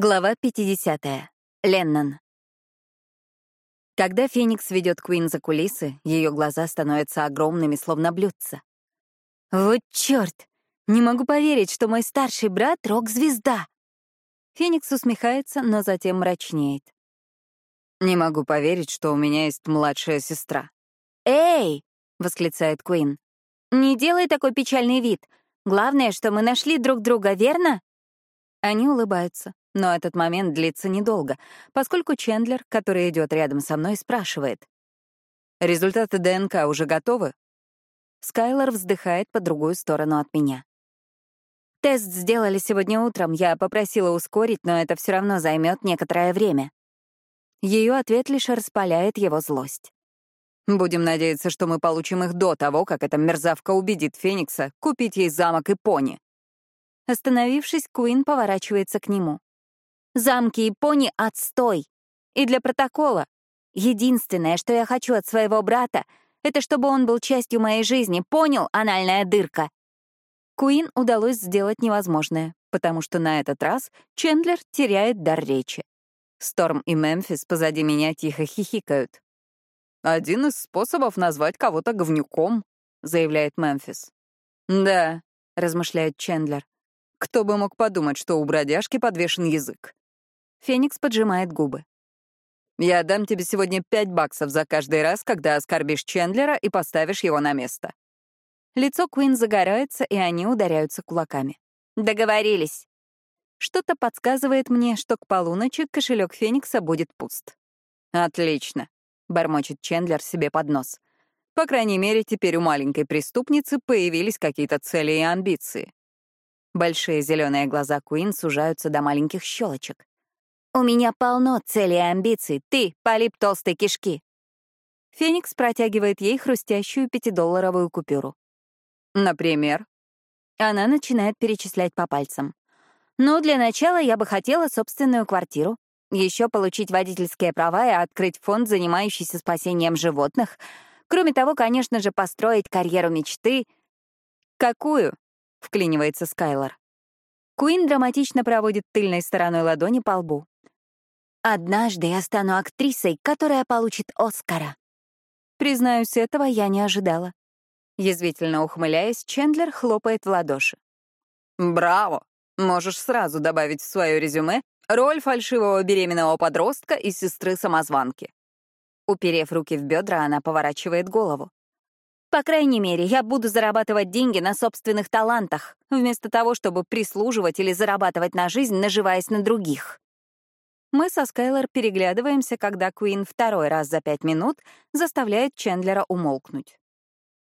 Глава 50. Леннон. Когда Феникс ведет Куин за кулисы, ее глаза становятся огромными, словно блюдца. «Вот черт! Не могу поверить, что мой старший брат — рок-звезда!» Феникс усмехается, но затем мрачнеет. «Не могу поверить, что у меня есть младшая сестра». «Эй!» — восклицает Куин. «Не делай такой печальный вид. Главное, что мы нашли друг друга, верно?» Они улыбаются. Но этот момент длится недолго, поскольку Чендлер, который идет рядом со мной, спрашивает. «Результаты ДНК уже готовы?» Скайлор вздыхает по другую сторону от меня. Тест сделали сегодня утром, я попросила ускорить, но это все равно займет некоторое время. Ее ответ лишь распаляет его злость. Будем надеяться, что мы получим их до того, как эта мерзавка убедит Феникса купить ей замок и пони. Остановившись, Куин поворачивается к нему. Замки и пони — отстой. И для протокола. Единственное, что я хочу от своего брата, это чтобы он был частью моей жизни, понял, анальная дырка? Куин удалось сделать невозможное, потому что на этот раз Чендлер теряет дар речи. Сторм и Мемфис позади меня тихо хихикают. «Один из способов назвать кого-то говнюком», — заявляет Мемфис. «Да», — размышляет Чендлер. «Кто бы мог подумать, что у бродяжки подвешен язык?» Феникс поджимает губы. «Я дам тебе сегодня пять баксов за каждый раз, когда оскорбишь Чендлера и поставишь его на место». Лицо Куин загорается, и они ударяются кулаками. «Договорились». Что-то подсказывает мне, что к полуночи кошелек Феникса будет пуст. «Отлично», — бормочет Чендлер себе под нос. «По крайней мере, теперь у маленькой преступницы появились какие-то цели и амбиции». Большие зеленые глаза Куин сужаются до маленьких щелочек. У меня полно целей и амбиций. Ты — полип толстой кишки. Феникс протягивает ей хрустящую пятидолларовую купюру. Например? Она начинает перечислять по пальцам. Ну, для начала я бы хотела собственную квартиру, еще получить водительские права и открыть фонд, занимающийся спасением животных. Кроме того, конечно же, построить карьеру мечты. «Какую?» — вклинивается Скайлор. Куин драматично проводит тыльной стороной ладони по лбу. Однажды я стану актрисой, которая получит Оскара. Признаюсь, этого я не ожидала. Язвительно ухмыляясь, Чендлер хлопает в ладоши. «Браво! Можешь сразу добавить в свое резюме роль фальшивого беременного подростка и сестры-самозванки». Уперев руки в бедра, она поворачивает голову. «По крайней мере, я буду зарабатывать деньги на собственных талантах, вместо того, чтобы прислуживать или зарабатывать на жизнь, наживаясь на других». Мы со Скайлор переглядываемся, когда Куин второй раз за пять минут заставляет Чендлера умолкнуть.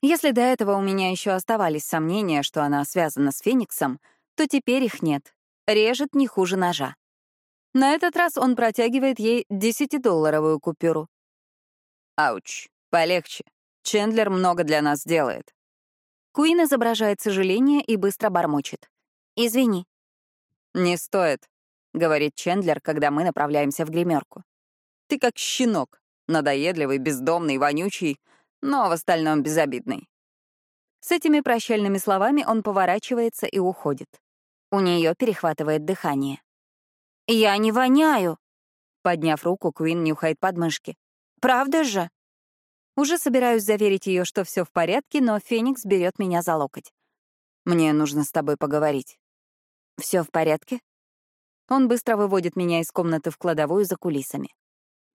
Если до этого у меня еще оставались сомнения, что она связана с Фениксом, то теперь их нет. Режет не хуже ножа. На этот раз он протягивает ей десятидолларовую купюру. «Ауч, полегче. Чендлер много для нас делает». Куин изображает сожаление и быстро бормочет. «Извини». «Не стоит говорит Чендлер, когда мы направляемся в гримерку. Ты как щенок, надоедливый, бездомный, вонючий, но в остальном безобидный. С этими прощальными словами он поворачивается и уходит. У нее перехватывает дыхание. «Я не воняю!» Подняв руку, Куин нюхает подмышки. «Правда же?» Уже собираюсь заверить ее, что все в порядке, но Феникс берет меня за локоть. «Мне нужно с тобой поговорить». Все в порядке?» Он быстро выводит меня из комнаты в кладовую за кулисами.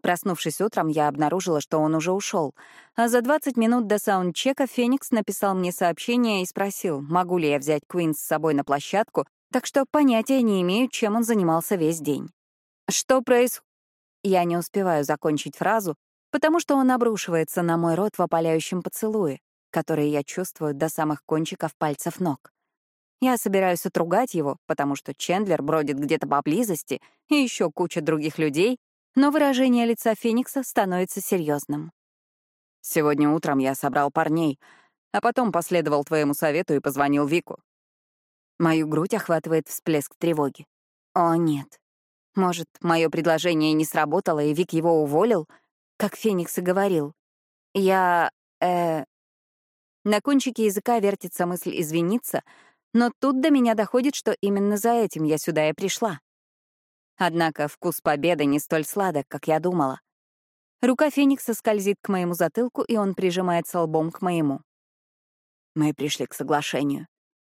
Проснувшись утром, я обнаружила, что он уже ушел, а за 20 минут до саундчека Феникс написал мне сообщение и спросил, могу ли я взять Куин с собой на площадку, так что понятия не имею, чем он занимался весь день. Что происходит? Я не успеваю закончить фразу, потому что он обрушивается на мой рот в опаляющем поцелуе, который я чувствую до самых кончиков пальцев ног. Я собираюсь отругать его, потому что Чендлер бродит где-то поблизости и еще куча других людей, но выражение лица Феникса становится серьезным. «Сегодня утром я собрал парней, а потом последовал твоему совету и позвонил Вику». Мою грудь охватывает всплеск тревоги. О, нет. Может, мое предложение не сработало, и Вик его уволил, как Феникс и говорил. Я... э... На кончике языка вертится мысль извиниться — но тут до меня доходит, что именно за этим я сюда и пришла. Однако вкус победы не столь сладок, как я думала. Рука Феникса скользит к моему затылку, и он прижимается лбом к моему. Мы пришли к соглашению.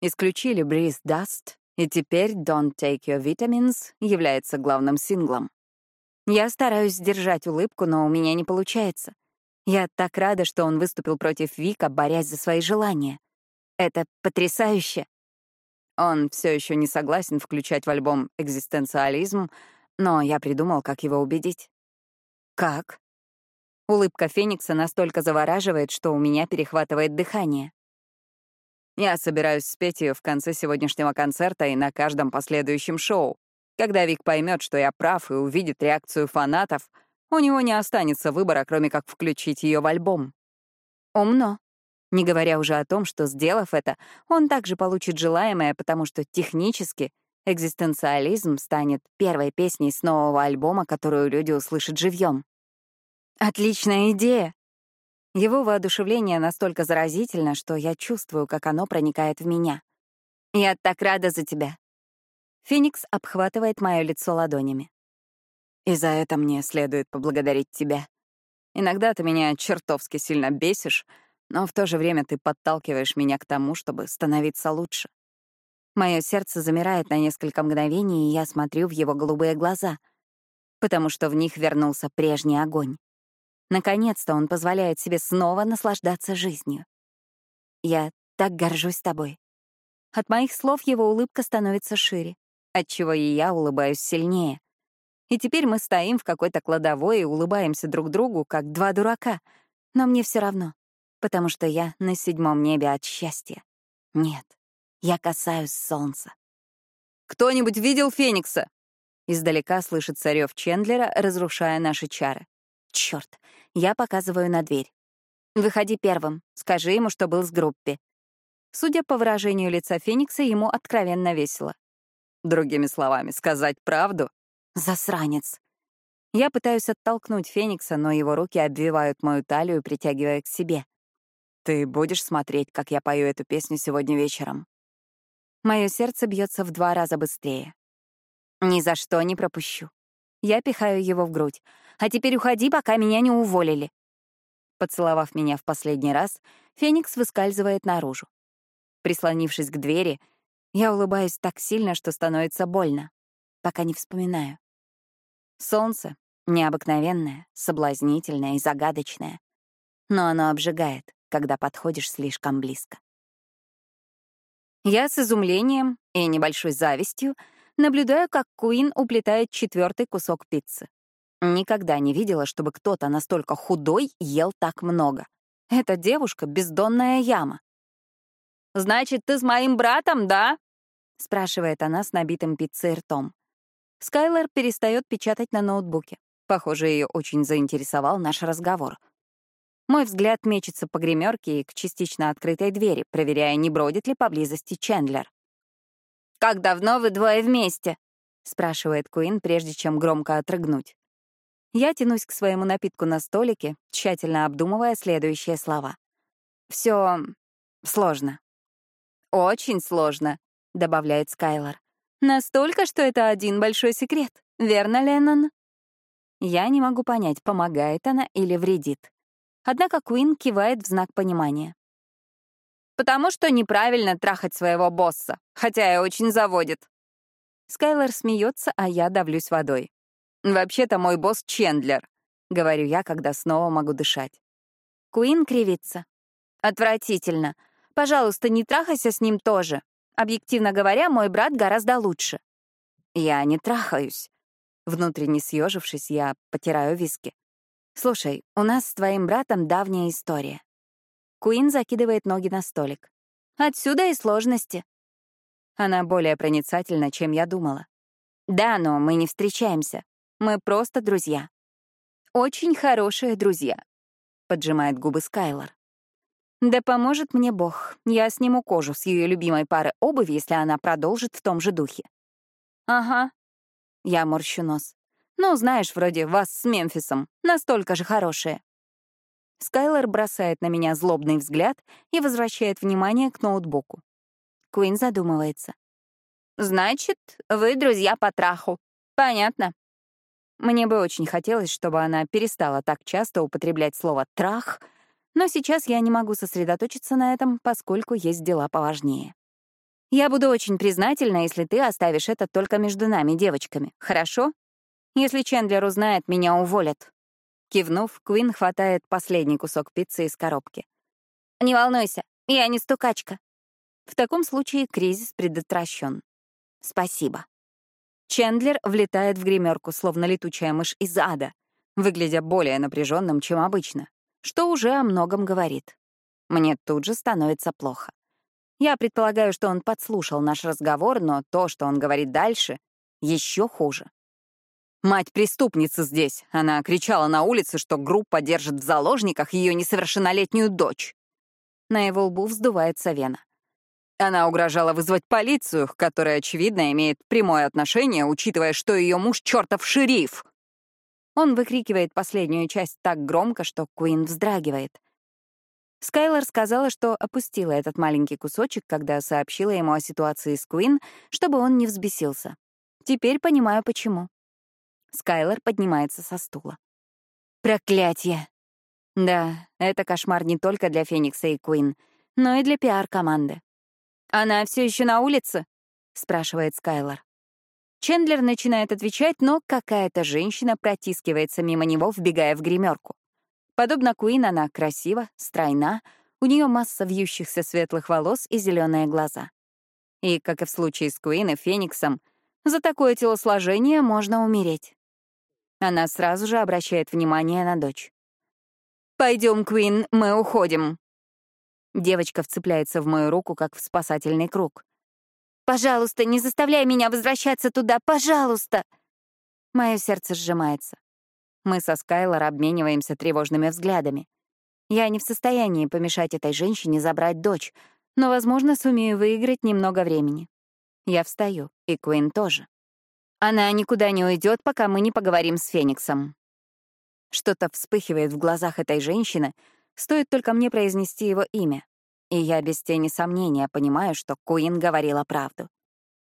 Исключили Breeze Dust, и теперь Don't Take Your Vitamins является главным синглом. Я стараюсь сдержать улыбку, но у меня не получается. Я так рада, что он выступил против Вика, борясь за свои желания. Это потрясающе. Он все еще не согласен включать в альбом экзистенциализм, но я придумал, как его убедить. Как? Улыбка Феникса настолько завораживает, что у меня перехватывает дыхание. Я собираюсь спеть ее в конце сегодняшнего концерта и на каждом последующем шоу. Когда Вик поймет, что я прав и увидит реакцию фанатов, у него не останется выбора, кроме как включить ее в альбом. Умно. Не говоря уже о том, что, сделав это, он также получит желаемое, потому что технически экзистенциализм станет первой песней с нового альбома, которую люди услышат живьем. Отличная идея. Его воодушевление настолько заразительно, что я чувствую, как оно проникает в меня. Я так рада за тебя. Феникс обхватывает мое лицо ладонями. И за это мне следует поблагодарить тебя. Иногда ты меня чертовски сильно бесишь, но в то же время ты подталкиваешь меня к тому, чтобы становиться лучше. Мое сердце замирает на несколько мгновений, и я смотрю в его голубые глаза, потому что в них вернулся прежний огонь. Наконец-то он позволяет себе снова наслаждаться жизнью. Я так горжусь тобой. От моих слов его улыбка становится шире, отчего и я улыбаюсь сильнее. И теперь мы стоим в какой-то кладовой и улыбаемся друг другу, как два дурака. Но мне все равно, потому что я на седьмом небе от счастья. Нет, я касаюсь солнца. «Кто-нибудь видел Феникса?» Издалека слышится рев Чендлера, разрушая наши чары. Черт, я показываю на дверь. «Выходи первым, скажи ему, что был с группе». Судя по выражению лица Феникса, ему откровенно весело. Другими словами, сказать правду? Засранец. Я пытаюсь оттолкнуть Феникса, но его руки обвивают мою талию, притягивая к себе. Ты будешь смотреть, как я пою эту песню сегодня вечером? Мое сердце бьется в два раза быстрее. Ни за что не пропущу. Я пихаю его в грудь. «А теперь уходи, пока меня не уволили». Поцеловав меня в последний раз, Феникс выскальзывает наружу. Прислонившись к двери, я улыбаюсь так сильно, что становится больно, пока не вспоминаю. Солнце необыкновенное, соблазнительное и загадочное, но оно обжигает, когда подходишь слишком близко. Я с изумлением и небольшой завистью наблюдаю, как Куин уплетает четвертый кусок пиццы. Никогда не видела, чтобы кто-то настолько худой ел так много. Эта девушка — бездонная яма. «Значит, ты с моим братом, да?» — спрашивает она с набитым пиццей ртом. Скайлер перестает печатать на ноутбуке. Похоже, ее очень заинтересовал наш разговор. Мой взгляд мечется по гримерке и к частично открытой двери, проверяя, не бродит ли поблизости Чендлер. «Как давно вы двое вместе?» — спрашивает Куин, прежде чем громко отрыгнуть. Я тянусь к своему напитку на столике, тщательно обдумывая следующие слова. Все сложно. «Очень сложно», — добавляет Скайлор. «Настолько, что это один большой секрет. Верно, Леннон?» Я не могу понять, помогает она или вредит. Однако Куин кивает в знак понимания. Потому что неправильно трахать своего босса, хотя и очень заводит. Скайлер смеется, а я давлюсь водой. «Вообще-то мой босс Чендлер», — говорю я, когда снова могу дышать. Куин кривится. «Отвратительно. Пожалуйста, не трахайся с ним тоже. Объективно говоря, мой брат гораздо лучше». «Я не трахаюсь». Внутренне съежившись, я потираю виски. «Слушай, у нас с твоим братом давняя история. Куин закидывает ноги на столик. «Отсюда и сложности». Она более проницательна, чем я думала. «Да, но мы не встречаемся. Мы просто друзья». «Очень хорошие друзья», — поджимает губы Скайлор. «Да поможет мне Бог. Я сниму кожу с ее любимой пары обуви, если она продолжит в том же духе». «Ага». Я морщу нос. «Ну, знаешь, вроде вас с Мемфисом. Настолько же хорошие». Скайлер бросает на меня злобный взгляд и возвращает внимание к ноутбуку. Куин задумывается. «Значит, вы друзья по траху», Понятно. Мне бы очень хотелось, чтобы она перестала так часто употреблять слово «трах», но сейчас я не могу сосредоточиться на этом, поскольку есть дела поважнее. Я буду очень признательна, если ты оставишь это только между нами, девочками, хорошо? Если Чендлер узнает, меня уволят. Кивнув, Квин хватает последний кусок пиццы из коробки. «Не волнуйся, я не стукачка». В таком случае кризис предотвращен. Спасибо. Чендлер влетает в гримерку, словно летучая мышь из ада, выглядя более напряженным, чем обычно, что уже о многом говорит. Мне тут же становится плохо. Я предполагаю, что он подслушал наш разговор, но то, что он говорит дальше, еще хуже. Мать преступницы здесь. Она кричала на улице, что группа держит в заложниках ее несовершеннолетнюю дочь. На его лбу вздувается вена. Она угрожала вызвать полицию, которая, очевидно, имеет прямое отношение, учитывая, что ее муж — чертов шериф. Он выкрикивает последнюю часть так громко, что Куин вздрагивает. Скайлор сказала, что опустила этот маленький кусочек, когда сообщила ему о ситуации с Куин, чтобы он не взбесился. Теперь понимаю, почему. Скайлор поднимается со стула. Проклятье! Да, это кошмар не только для Феникса и Куин, но и для пиар-команды. «Она все еще на улице?» — спрашивает Скайлор. Чендлер начинает отвечать, но какая-то женщина протискивается мимо него, вбегая в гримерку. Подобно Куин, она красива, стройна, у нее масса вьющихся светлых волос и зеленые глаза. И, как и в случае с Куин и Фениксом, за такое телосложение можно умереть. Она сразу же обращает внимание на дочь. Пойдем, Квин, мы уходим». Девочка вцепляется в мою руку, как в спасательный круг. «Пожалуйста, не заставляй меня возвращаться туда, пожалуйста!» Мое сердце сжимается. Мы со Скайлор обмениваемся тревожными взглядами. Я не в состоянии помешать этой женщине забрать дочь, но, возможно, сумею выиграть немного времени. Я встаю, и Куин тоже. Она никуда не уйдет, пока мы не поговорим с Фениксом. Что-то вспыхивает в глазах этой женщины, стоит только мне произнести его имя. И я без тени сомнения понимаю, что Куин говорила правду.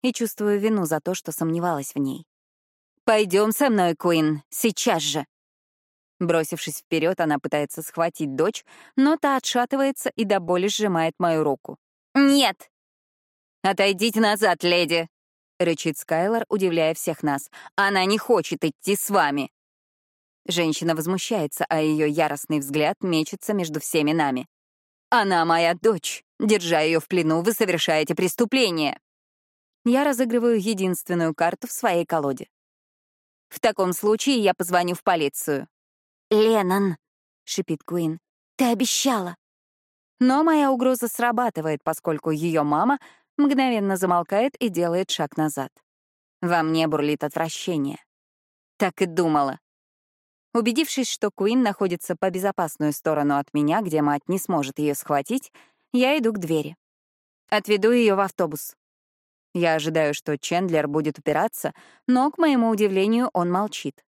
И чувствую вину за то, что сомневалась в ней. Пойдем со мной, Куин, сейчас же!» Бросившись вперед, она пытается схватить дочь, но та отшатывается и до боли сжимает мою руку. «Нет!» «Отойдите назад, леди!» — рычит Скайлор, удивляя всех нас. «Она не хочет идти с вами!» Женщина возмущается, а ее яростный взгляд мечется между всеми нами. «Она моя дочь. Держа ее в плену, вы совершаете преступление». Я разыгрываю единственную карту в своей колоде. В таком случае я позвоню в полицию. «Леннон», — шипит Куин, — «ты обещала». Но моя угроза срабатывает, поскольку ее мама мгновенно замолкает и делает шаг назад. Во мне бурлит отвращение. Так и думала. Убедившись, что Куин находится по безопасную сторону от меня, где мать не сможет ее схватить, я иду к двери. Отведу ее в автобус. Я ожидаю, что Чендлер будет упираться, но, к моему удивлению, он молчит.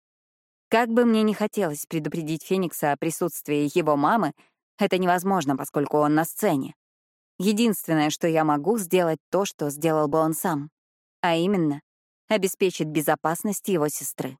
Как бы мне ни хотелось предупредить Феникса о присутствии его мамы, это невозможно, поскольку он на сцене. Единственное, что я могу, сделать то, что сделал бы он сам, а именно обеспечить безопасность его сестры.